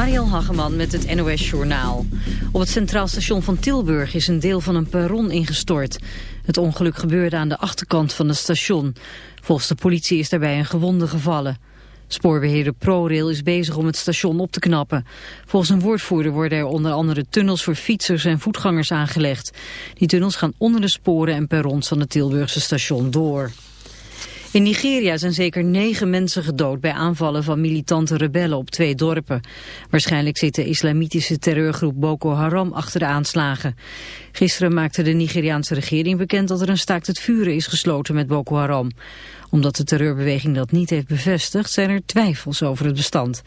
Mariel Hageman met het NOS Journaal. Op het Centraal Station van Tilburg is een deel van een perron ingestort. Het ongeluk gebeurde aan de achterkant van het station. Volgens de politie is daarbij een gewonde gevallen. Spoorbeheerder ProRail is bezig om het station op te knappen. Volgens een woordvoerder worden er onder andere tunnels voor fietsers en voetgangers aangelegd. Die tunnels gaan onder de sporen en perrons van het Tilburgse station door. In Nigeria zijn zeker negen mensen gedood bij aanvallen van militante rebellen op twee dorpen. Waarschijnlijk zit de islamitische terreurgroep Boko Haram achter de aanslagen. Gisteren maakte de Nigeriaanse regering bekend dat er een staakt het vuren is gesloten met Boko Haram. Omdat de terreurbeweging dat niet heeft bevestigd zijn er twijfels over het bestand.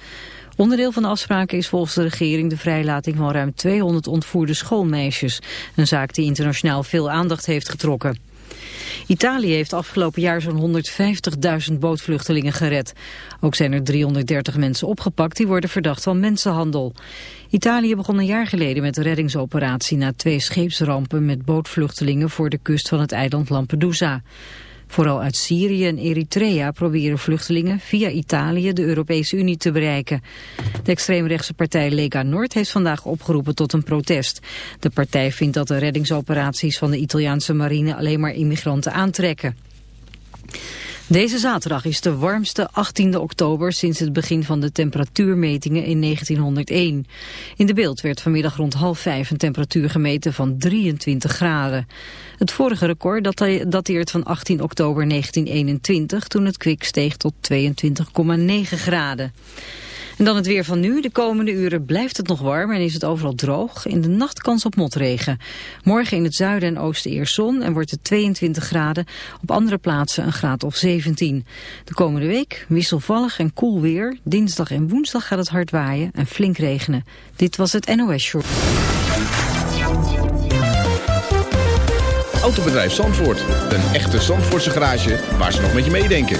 Onderdeel van de afspraken is volgens de regering de vrijlating van ruim 200 ontvoerde schoolmeisjes. Een zaak die internationaal veel aandacht heeft getrokken. Italië heeft afgelopen jaar zo'n 150.000 bootvluchtelingen gered. Ook zijn er 330 mensen opgepakt die worden verdacht van mensenhandel. Italië begon een jaar geleden met de reddingsoperatie na twee scheepsrampen met bootvluchtelingen voor de kust van het eiland Lampedusa. Vooral uit Syrië en Eritrea proberen vluchtelingen via Italië de Europese Unie te bereiken. De extreemrechtse partij Lega Nord heeft vandaag opgeroepen tot een protest. De partij vindt dat de reddingsoperaties van de Italiaanse marine alleen maar immigranten aantrekken. Deze zaterdag is de warmste 18e oktober sinds het begin van de temperatuurmetingen in 1901. In de beeld werd vanmiddag rond half vijf een temperatuur gemeten van 23 graden. Het vorige record dateert van 18 oktober 1921 toen het kwik steeg tot 22,9 graden. En dan het weer van nu. De komende uren blijft het nog warm en is het overal droog. In de nacht kans op motregen. Morgen in het zuiden en oosten eerst zon en wordt het 22 graden. Op andere plaatsen een graad of 17. De komende week wisselvallig en koel weer. Dinsdag en woensdag gaat het hard waaien en flink regenen. Dit was het NOS Short. Autobedrijf Zandvoort. Een echte Zandvoortse garage waar ze nog met je meedenken.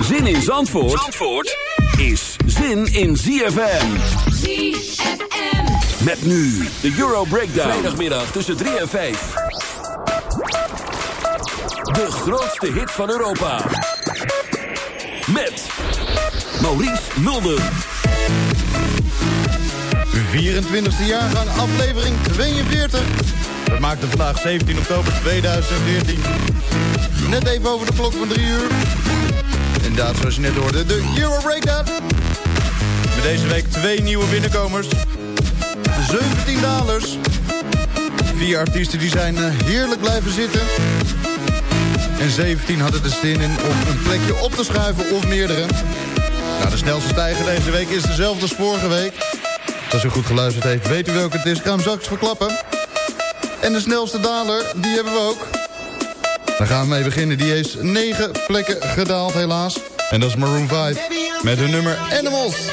Zin in Zandvoort, Zandvoort is zin in ZFM. ZFM. Met nu de Euro Breakdown. Vrijdagmiddag tussen 3 en 5. De grootste hit van Europa. Met Maurice Mulder. 24e jaargang, aflevering 42. Dat maakte vandaag 17 oktober 2014. Net even over de klok van 3 uur. Zoals je net hoorde, de Euro Breakdown. Met deze week twee nieuwe binnenkomers. 17 dalers. Vier artiesten die zijn eh, heerlijk blijven zitten. En 17 hadden er zin in om een plekje op te schuiven of meerdere. Nou, de snelste stijger deze week is dezelfde als vorige week. Als u goed geluisterd heeft, weet u welke het is. Ik ga straks verklappen. En de snelste daler, die hebben we ook. Daar gaan we mee beginnen. Die is 9 plekken gedaald helaas. En dat is Maroon 5 met hun nummer Animals.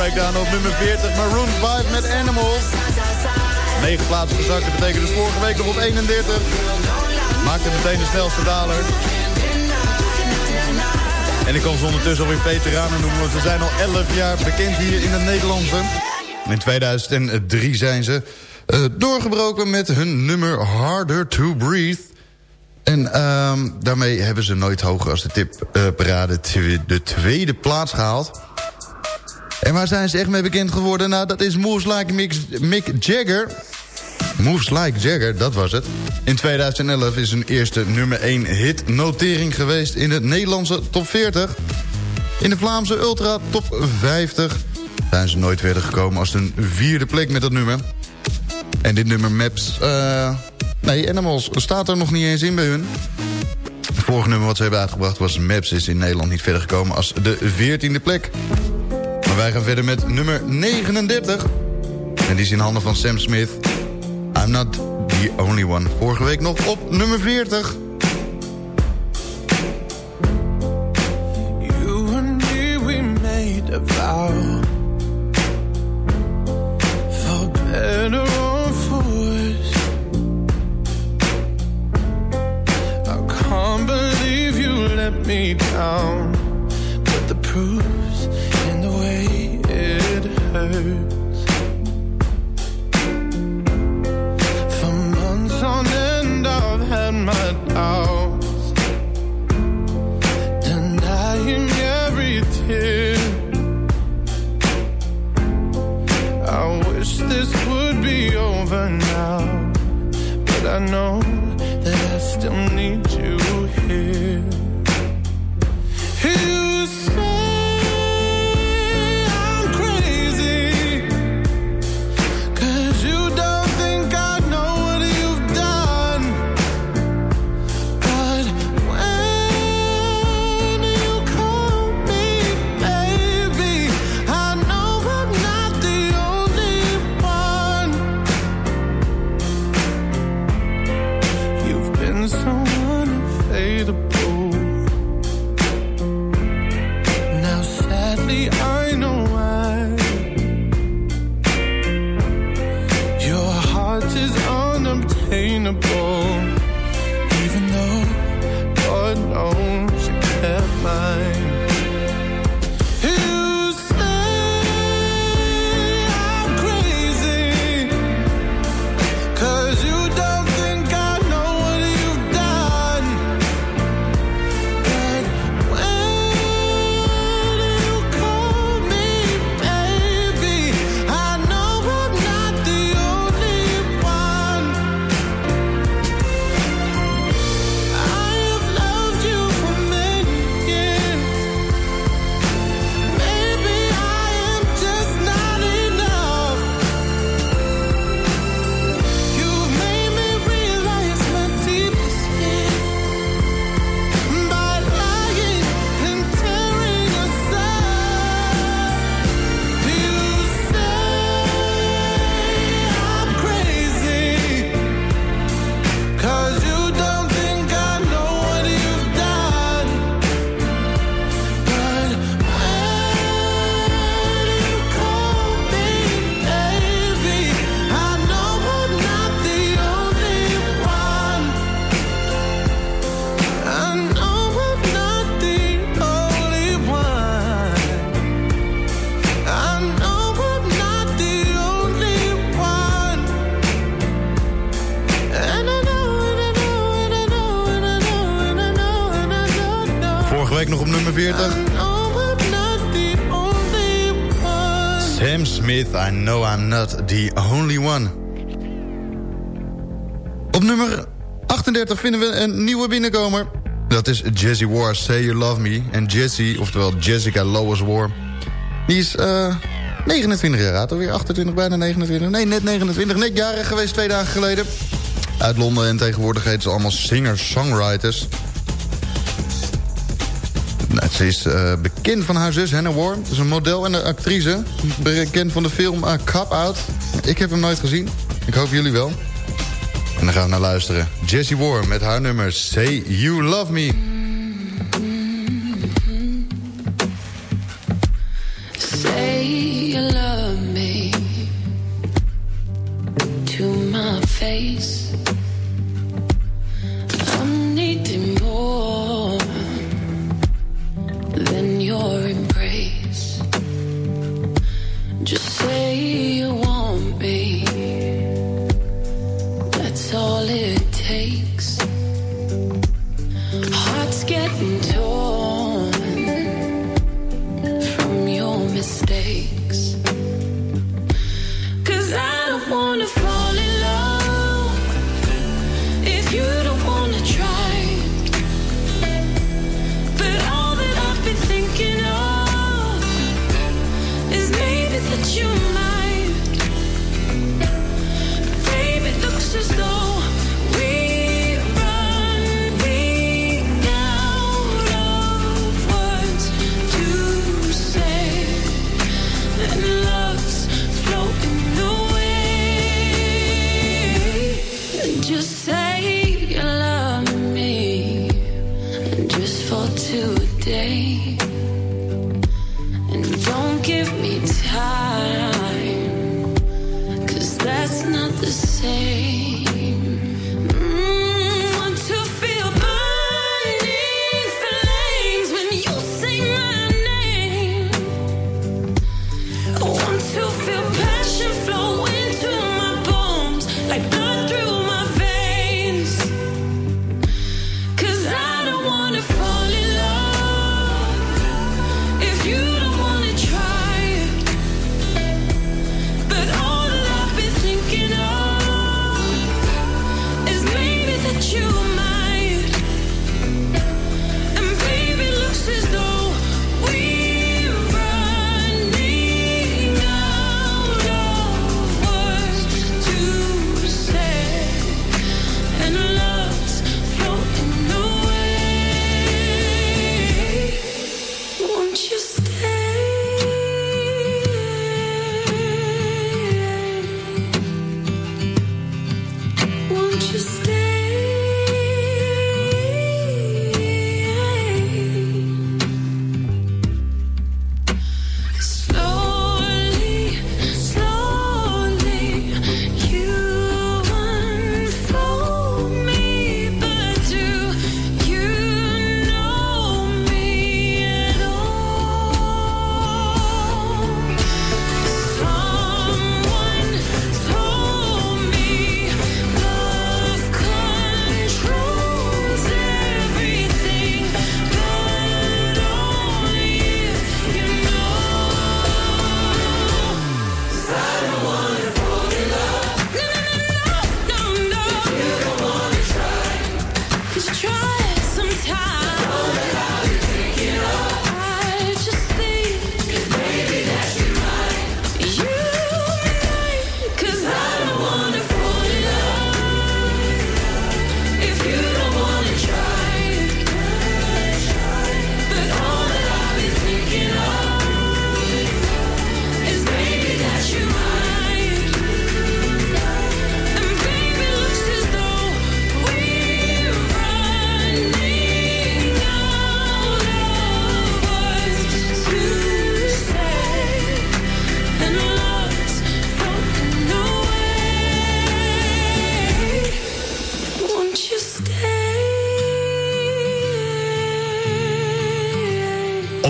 Breakdown op nummer 40. Maroon 5 met Animals. 9 plaatsen gezakt, dat betekent dus vorige week nog op 31. Maakte meteen de snelste daler. En ik kan ze ondertussen alweer veteranen noemen, want ze zijn al 11 jaar bekend hier in het Nederlandse. In 2003 zijn ze uh, doorgebroken met hun nummer Harder to Breathe. En uh, daarmee hebben ze nooit hoger als de tipparade uh, de tweede plaats gehaald. En waar zijn ze echt mee bekend geworden? Nou, dat is Moves Like Mick, Jagger. Moves Like Jagger, dat was het. In 2011 is hun eerste nummer 1 hit notering geweest in de Nederlandse top 40. In de Vlaamse Ultra top 50 zijn ze nooit verder gekomen als een vierde plek met dat nummer. En dit nummer Maps, uh, nee, Animals, staat er nog niet eens in bij hun. Het vorige nummer wat ze hebben uitgebracht was Maps, is in Nederland niet verder gekomen als de veertiende plek. Maar wij gaan verder met nummer 39. En die is in handen van Sam Smith. I'm not the only one. Vorige week nog op nummer 40. You and me, made a vow. For. I can't believe you let me down. Vinden we een nieuwe binnenkomer. Dat is Jessie War, Say You Love Me. En Jessie, oftewel Jessica Lois War... die is eh 29 jaar oud, alweer 28, bijna 29. Nee, net 29, net jarig geweest twee dagen geleden. Uit Londen en tegenwoordig heet ze allemaal singer-songwriters. Nou, ze is eh, bekend van haar zus Hannah War. Ze is een model en een actrice. Bekend van de film uh, Cop Out. Ik heb hem nooit gezien. Ik hoop jullie wel. En dan gaan we naar luisteren. Jessie War met haar nummer Say You Love Me. Say you love me To my face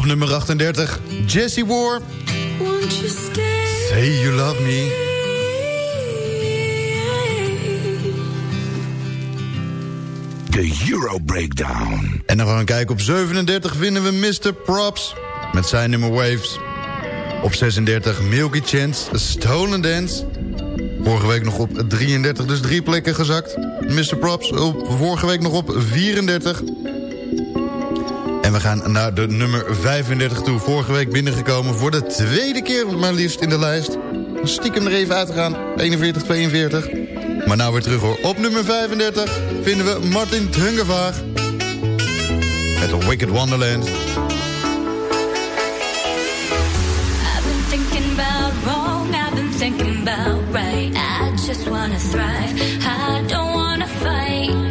Op nummer 38, Jesse War. Won't you stay? Say you love me. The Euro Breakdown. En dan gaan we kijken. Op 37 vinden we Mr. Props met zijn nummer Waves. Op 36 Milky Chance, Stolen Dance. Vorige week nog op 33, dus drie plekken gezakt. Mr. Props op, vorige week nog op 34. En we gaan naar de nummer 35 toe. Vorige week binnengekomen voor de tweede keer maar liefst in de lijst. Stiekem er even uit te gaan. 41, 42. Maar nou weer terug hoor. Op nummer 35 vinden we Martin Tungevaag. Met Wicked Wonderland. just wanna thrive. I don't wanna fight.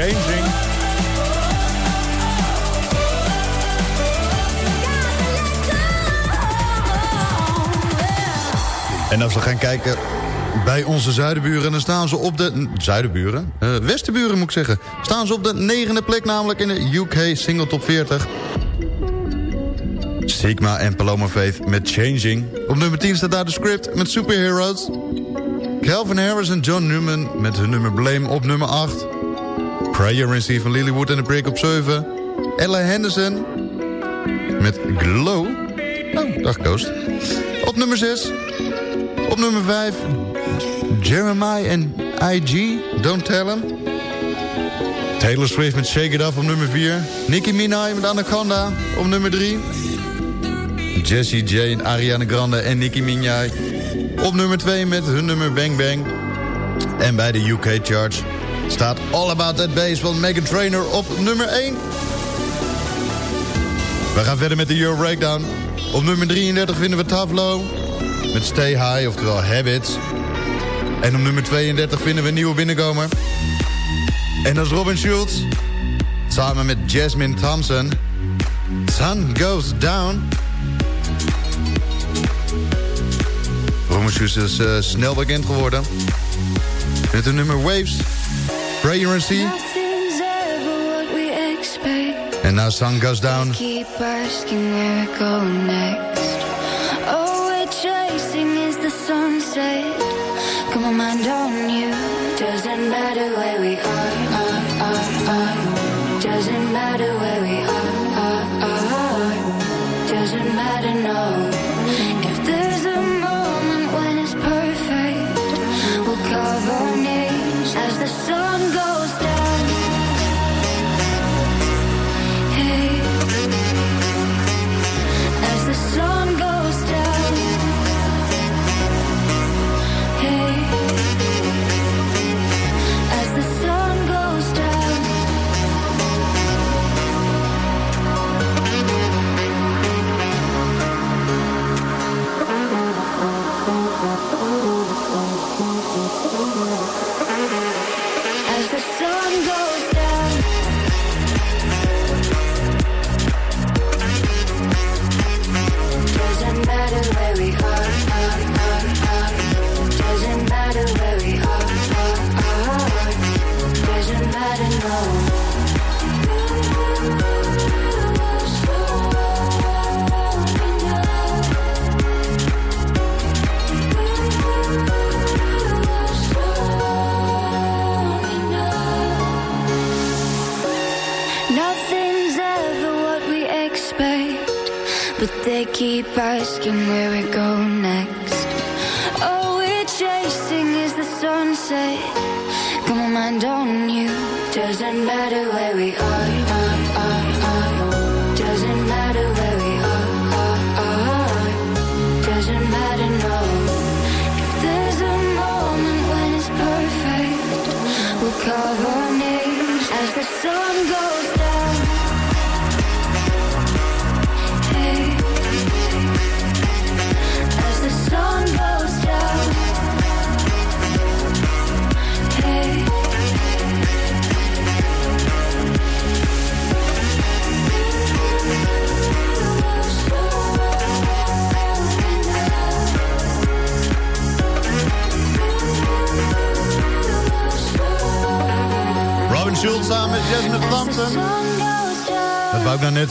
Changing. En als we gaan kijken bij onze zuidenburen... dan staan ze op de... Zuidenburen? Eh, westenburen moet ik zeggen. Staan ze op de negende plek namelijk in de UK Single Top 40. Sigma en Paloma Faith met Changing. Op nummer 10 staat daar de script met Superheroes. Calvin Harris en John Newman met hun nummer Blame op nummer 8. Prayer Steve van Lilywood en de Break op 7. Ella Henderson met Glow. Oh, dag. Op nummer 6. Op nummer 5. Jeremiah en IG, Don't Tell Him. Taylor Swift met Shake It Off op nummer 4. Nicki Minaj met Anaconda op nummer 3. Jessie J, Ariana Grande en Nicki Minaj op nummer 2 met hun nummer Bang Bang. En bij de UK Charts staat All About That Bass van Megan Trainor op nummer 1. We gaan verder met de Euro Breakdown. Op nummer 33 vinden we Tavlo met Stay High, oftewel Habits. En op nummer 32 vinden we een nieuwe binnenkomer. En dat is Robin Schultz. Samen met Jasmine Thompson. Sun Goes Down. Robin Schultz is eh, snel bekend geworden. Met de nummer Waves. Transparency. And now sun goes down. Keep asking where we're going next.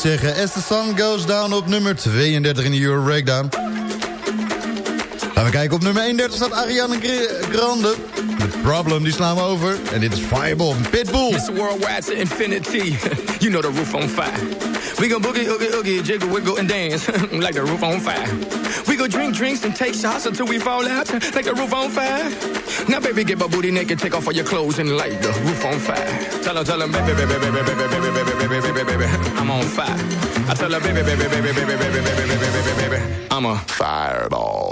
Net zeggen. As the Sun Goes Down op nummer 32 in de Euro Breakdown. Gaan we kijken. Op nummer 31 staat Ariana Gr- Grande. Problem, die slaan we over. En dit is Fireball, Pitbull. It's worldwide to infinity. you know the roof on fire. We go boogie, oogie, oogie, jiggle, wiggle, and dance like the roof on fire. We go drink drinks and take shots until we fall out like the roof on fire. Now, baby, get my booty naked, take off all your clothes and light the roof on fire. Tell her, tell her, baby, baby, baby, baby, baby, baby, baby, baby, baby, baby, I'm on fire. I tell her, baby, baby, baby, baby, baby, baby, baby, baby, baby, baby, I'm a fireball.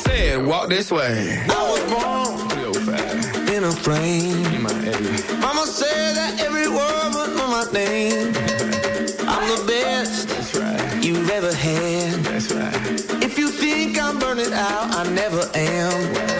Said, Walk this way. I was born in a plane. Mama said that every word was on my name. I'm the best That's right. you've ever had. That's right. If you think I'm burning out, I never am.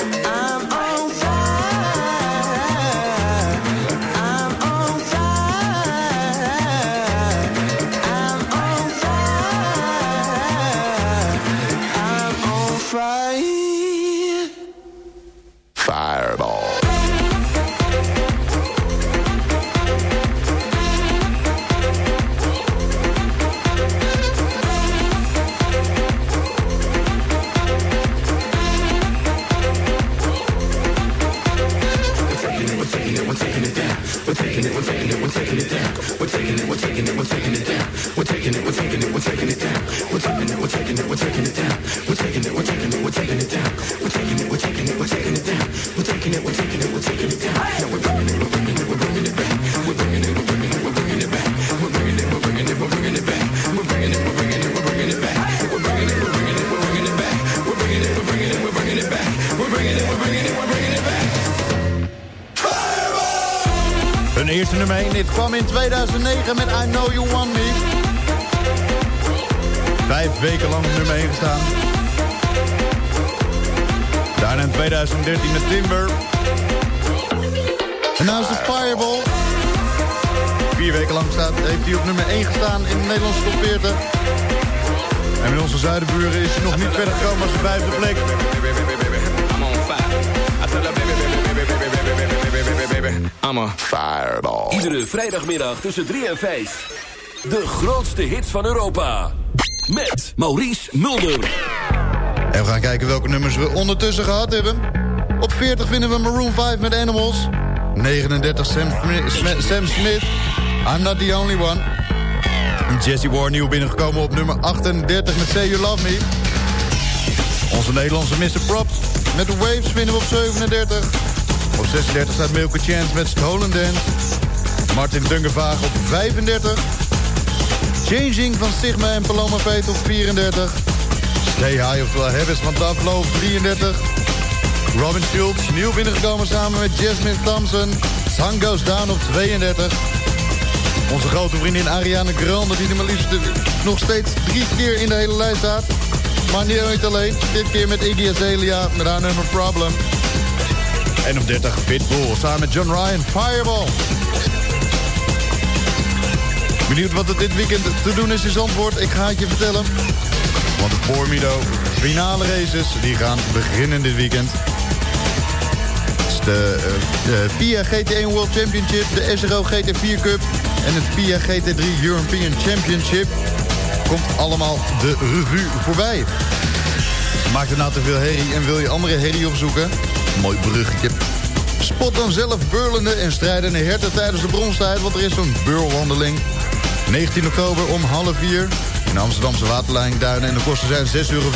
taking it, we're taking it, we're taking it down. We're taking it, we're taking it, we're taking it down. We're taking it, we're taking it, we're taking it down. We're taking it, we're taking it, we're taking it down. We're taking it, we're taking it, we're taking it down. Now we're bringing it, we're bringing it, we're bringing it back. We're bringing it, we're bringing it, we're bringing it back. We're bringing it, we're bringing it, we're bringing it back. We're bringing it, we're bringing it, we're bringing it back. We're bringing it, we're bringing it, we're bringing it back. We're bringing it, we're bringing it, we're bringing it back. We're bringing it, we're bringing it, we're bringing it back. Hun eerste nummer 1 dit kwam in 2009 met I Know You Want Me vijf weken lang op nummer 1 gestaan. Daarna in 2013 met Timber. En nou de Fireball. Vier weken lang staat, heeft hij op nummer 1 gestaan in de Nederlandse top 40. En met onze zuidenburen is hij nog niet verder gekomen als de vijfde plek. I'm a fireball. Iedere vrijdagmiddag tussen 3 en 5. De grootste hits van Europa. Met Maurice Mulder. En we gaan kijken welke nummers we ondertussen gehad hebben. Op 40 vinden we Maroon 5 met Animals. 39 Sam, Smi- Sam Smith, I'm Not The Only One. Jesse Ward nieuw binnengekomen op nummer 38 met Say You Love Me. Onze Nederlandse Mr. Props met The Waves vinden we op 37. Op 36 staat Milke Chance met Stolen Dance. Martin Dungevaag op 35. Changing van Sigma en Paloma Fate op 34. Stay High, oftewel Habits van Duffalo op 33. Robin Schultz, nieuw binnengekomen samen met Jasmine Thompson. Sun Goes Down op 32. Onze grote vriendin Ariana Grande, die er maar liefst nog steeds drie keer in de hele lijst staat. Maar niet alleen, dit keer met Iggy Azalea met haar nummer Problem. En op 30 Pitbull, samen met John Ryan, Fireball. Benieuwd wat er dit weekend te doen is in Zandvoort? Ik ga het je vertellen. Want de Formido finale races die gaan beginnen dit weekend. De, eh, de FIA GT1 World Championship, de SRO GT4 Cup en het FIA GT3 European Championship. Komt allemaal de revue voorbij. Maakt er nou te veel herrie en wil je andere herrie opzoeken? Mooi bruggetje. Spot dan zelf beurlende en strijdende herten tijdens de bronstijd... want er is zo'n beurwandeling. 19 oktober om half vier in de Amsterdamse waterleiding Duinen... en de kosten zijn 6,50 euro.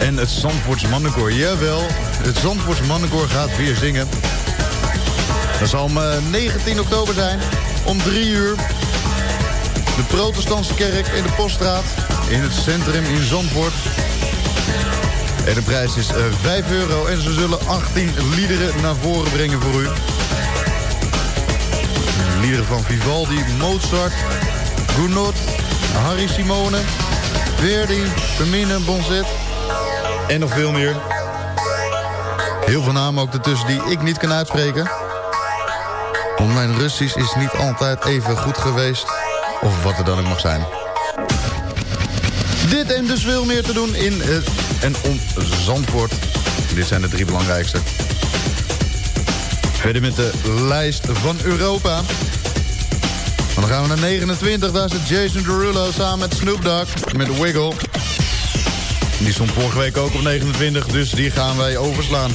En het Zandvoorts Mannenkoor, jawel. Het Zandvoorts Mannenkoor gaat weer zingen. Dat zal om eh, 19 oktober zijn, om 3 uur. De protestantse kerk in de Poststraat, in het centrum in Zandvoort. En de prijs is eh, 5 euro en ze zullen 18 liederen naar voren brengen voor u liederen van Vivaldi, Mozart, Gounod, Harry Simone, Verdi, Firmine, Bonzet en nog veel meer. Heel veel namen ook ertussen die ik niet kan uitspreken. Want mijn Russisch is niet altijd even goed geweest, of wat er dan ook mag zijn. Dit en dus veel meer te doen in het en om Zandvoort. Dit zijn de drie belangrijkste. Verder met de lijst van Europa dan gaan we naar 29. Daar zit Jason Derulo samen met Snoop Dogg. Met Wiggle. Die stond vorige week ook op 29, dus die gaan wij overslaan.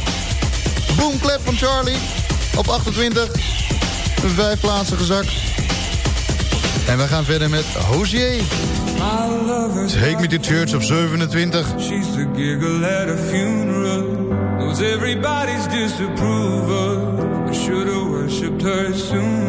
Boomclap van Charlie op 28. Vijf plaatsen gezakt. En we gaan verder met Hozier. Take met to church op 27. She's the giggle at a funeral. Everybody's disapproval. I should've worshipped her soon.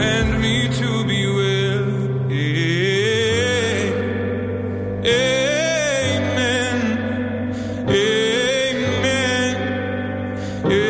and me to be well. Amen. Amen. Amen.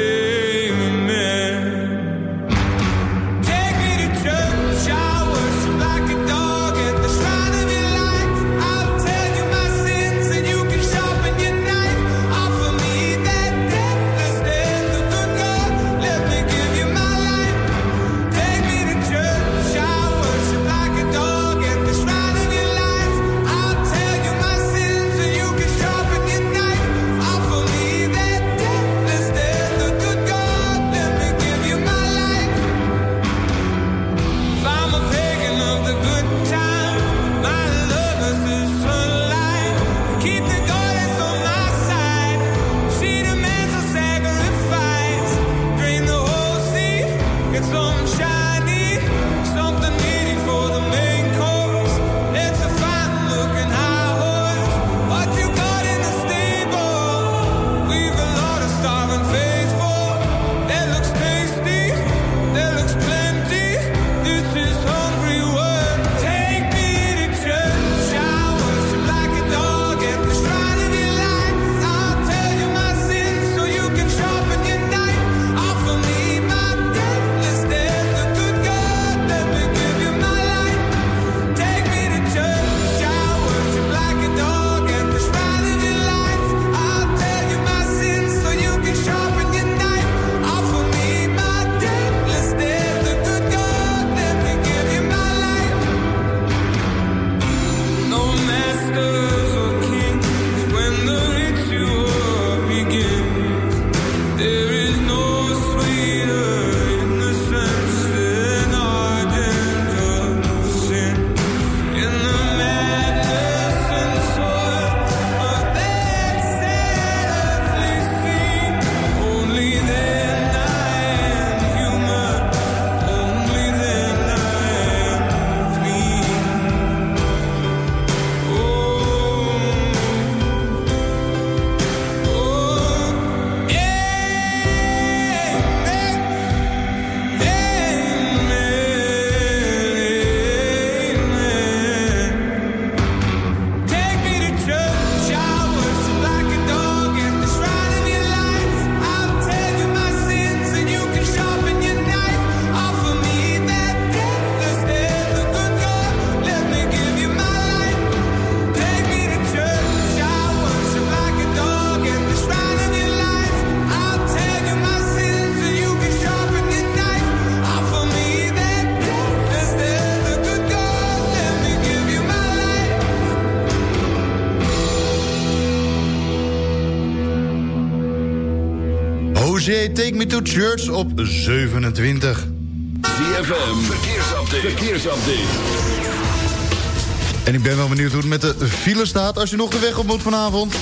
En ik ben wel benieuwd hoe het met de file staat als je nog de weg op moet vanavond.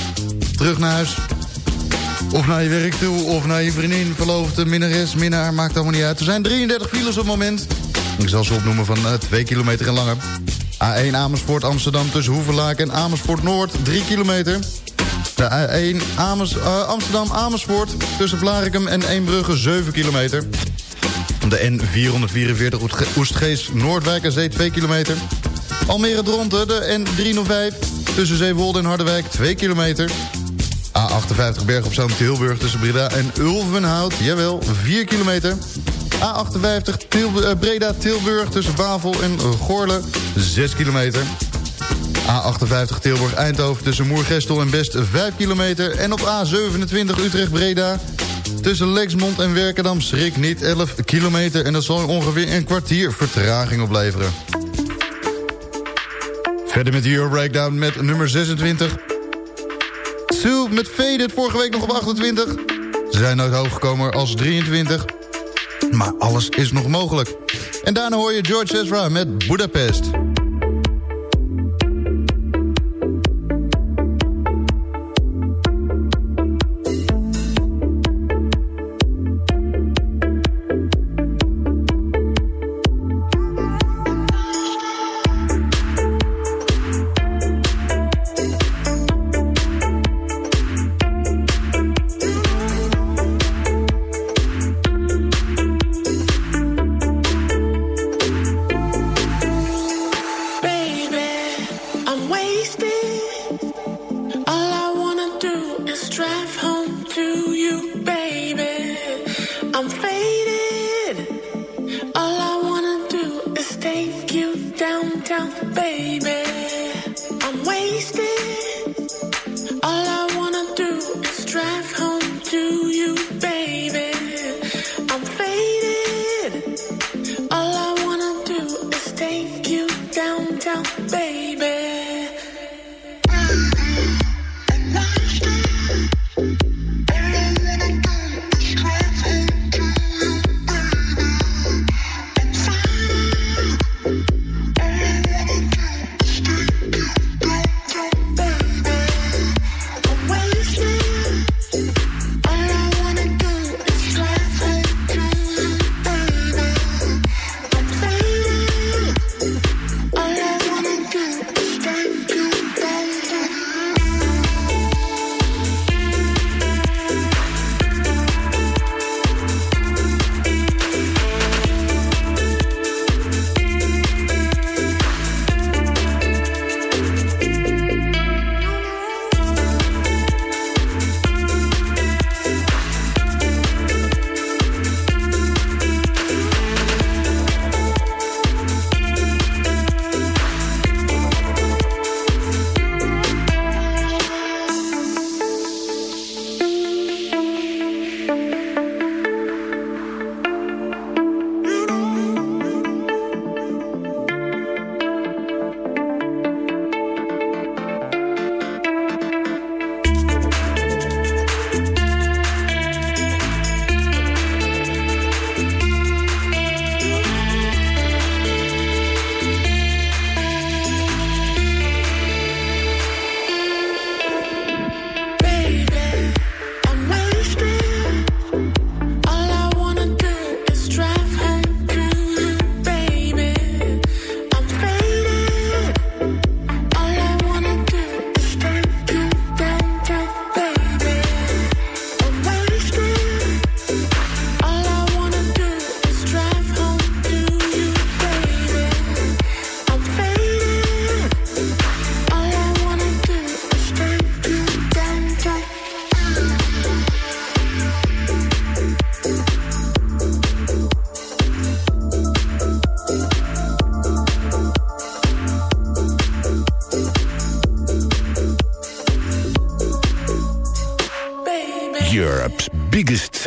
Terug naar huis. Of naar je werk toe, of naar je vriendin, verloofde, minnares, minnaar, maakt allemaal niet uit. Er zijn 33 files op het moment. Ik zal ze opnoemen van eh, 2 kilometer en langer. A1 Amersfoort Amsterdam tussen Hoevelaak en Amersfoort Noord, 3 kilometer. De A1 Amers, eh, Amsterdam Amersfoort tussen Vlarikum en Eembrugge, 7 kilometer. De N444 Oestgeest Noordwijk 2 kilometer. Almere Dronten de N305 tussen Zeewolde en Harderwijk 2 kilometer. A58 Berg op Zoom Tilburg tussen Breda en Ulvenhout. Jawel, 4 kilometer. A58 Til- eh, Breda Tilburg tussen Bavel en Goorle 6 kilometer. A58 Tilburg Eindhoven tussen Moergestel en Best 5 kilometer. En op A27 Utrecht Breda tussen Lexmond en Werkendam schrik niet 11 kilometer. En dat zal ongeveer een kwartier vertraging opleveren. Verder met de Euro Breakdown met nummer 26. Sue met Faded, vorige week nog op 28. Ze zijn nooit hoog gekomen als 23. Maar alles is nog mogelijk. En daarna hoor je George Ezra met Budapest.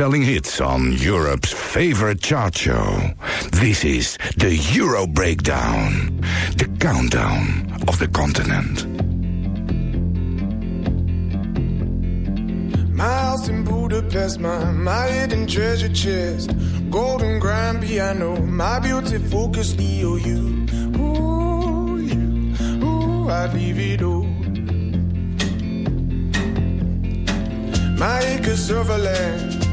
Selling hits on Europe's favorite chart show. This is the Euro Breakdown, the countdown of the continent. My house in Budapest, my, my hidden treasure chest. Golden grand piano, my beauty focus EOU. Ooh, you, ooh, I'd leave it all. My acres of land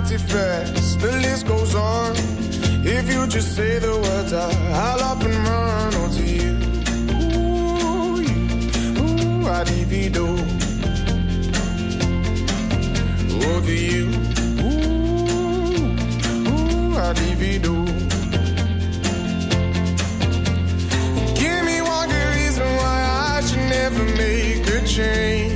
party fast. The list goes on. If you just say the words, I'll up and run onto you. Ooh, you. ooh, I'd do. Oh, to you. Ooh, ooh, I'd do. Give me one good reason why I should never make a change.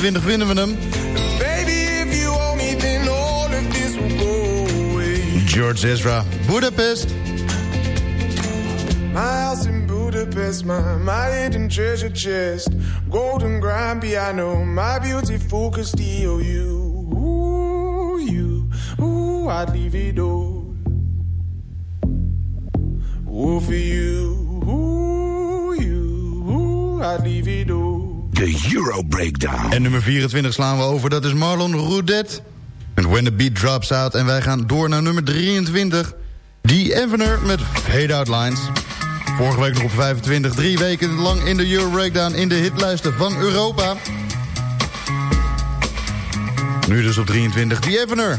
we hem. George Ezra, Budapest. My house in Budapest, my, my hidden treasure chest. Golden grand piano, my beautiful Castillo. You, ooh, you, ooh, I'd leave it all. Breakdown. En nummer 24 slaan we over, dat is Marlon Roudet. En When the Beat Drops Out. En wij gaan door naar nummer 23. Die Evener met Fade Out Lines. Vorige week nog op 25. Drie weken lang in de Euro Breakdown in de hitlijsten van Europa. Nu dus op 23. Die Evener.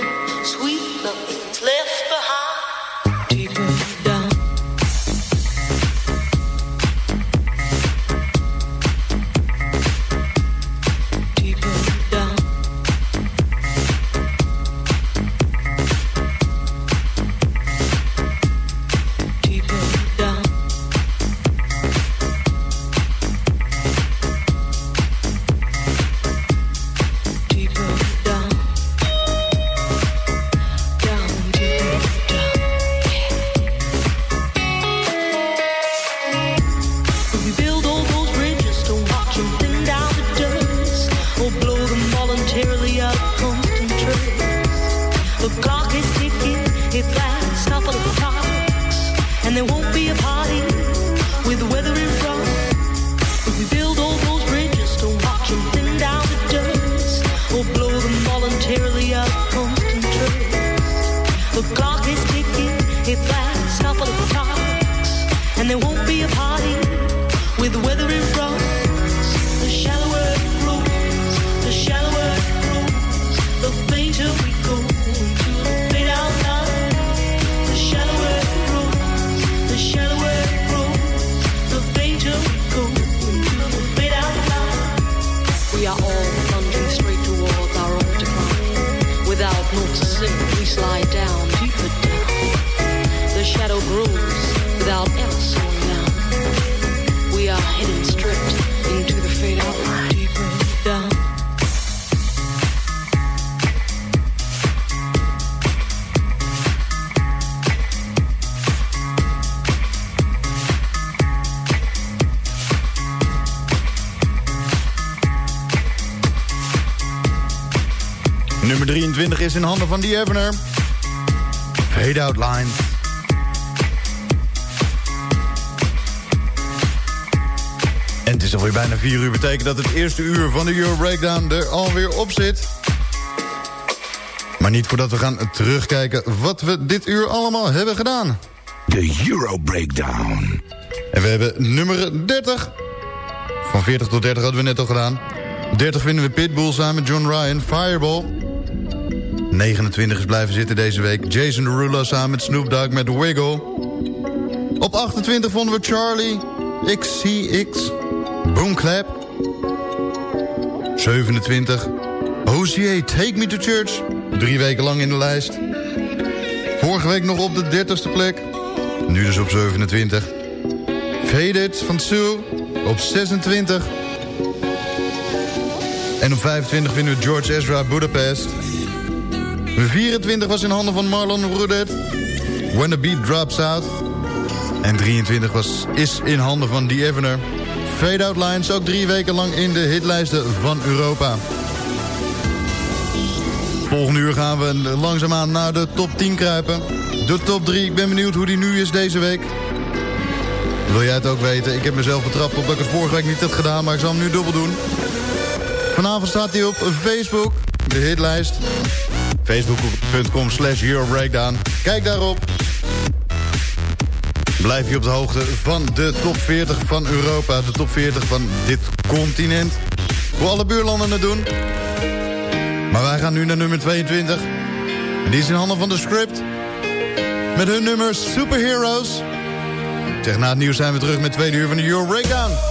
decline. Without naught to sink, we slide down, deeper down. 23 is in handen van The Evener. Fade Out Line. En het is alweer bijna 4 uur. Betekent dat het eerste uur van de Euro Breakdown er alweer op zit. Maar niet voordat we gaan terugkijken wat we dit uur allemaal hebben gedaan. De Euro Breakdown. En we hebben nummer 30. Van 40 tot 30 hadden we net al gedaan. 30 vinden we Pitbull samen met John Ryan, Fireball. 29 is blijven zitten deze week. Jason Derulo samen met Snoop Dogg met Wiggle. Op 28 vonden we Charlie XCX, Boom Clap. 27, OCA Take Me to Church. Drie weken lang in de lijst. Vorige week nog op de 30ste plek. Nu dus op 27. Faded van Sue op 26. En op 25 vinden we George Ezra Budapest. 24 was in handen van Marlon Rudet. When the Beat Drops Out. En 23 was, is in handen van The Evener. Fade Out Lines ook drie weken lang in de hitlijsten van Europa. Volgende uur gaan we langzaamaan naar de top 10 kruipen. De top 3, ik ben benieuwd hoe die nu is deze week. Wil jij het ook weten? Ik heb mezelf betrapt op dat ik het vorige week niet had gedaan, maar ik zal hem nu dubbel doen. Vanavond staat hij op Facebook, de hitlijst. Facebook.com slash Eurobreakdown. Kijk daarop. Blijf je op de hoogte van de top 40 van Europa. De top 40 van dit continent. Hoe alle buurlanden het doen. Maar wij gaan nu naar nummer 22. En die is in handen van de script. Met hun nummer Superheroes. Zeg, na het nieuws zijn we terug met tweede uur van de Euro Breakdown.